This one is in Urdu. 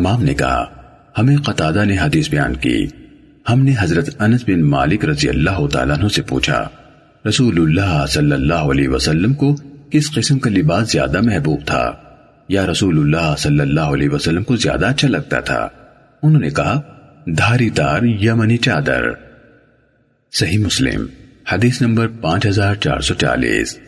حمام نے کہا، ہمیں قطادہ نے حدیث بیان کی۔ ہم نے حضرت انس بن مالک رضی اللہ تعالیٰ عنہ سے پوچھا، رسول اللہ صلی اللہ علیہ وسلم کو کس قسم کا لباس زیادہ محبوب تھا؟ یا رسول اللہ صلی اللہ علیہ وسلم کو زیادہ اچھا لگتا تھا؟ انہوں نے کہا، دھاری دار یمنی چادر۔ صحیح مسلم، حدیث نمبر پانچ ہزار چار سو چالیس۔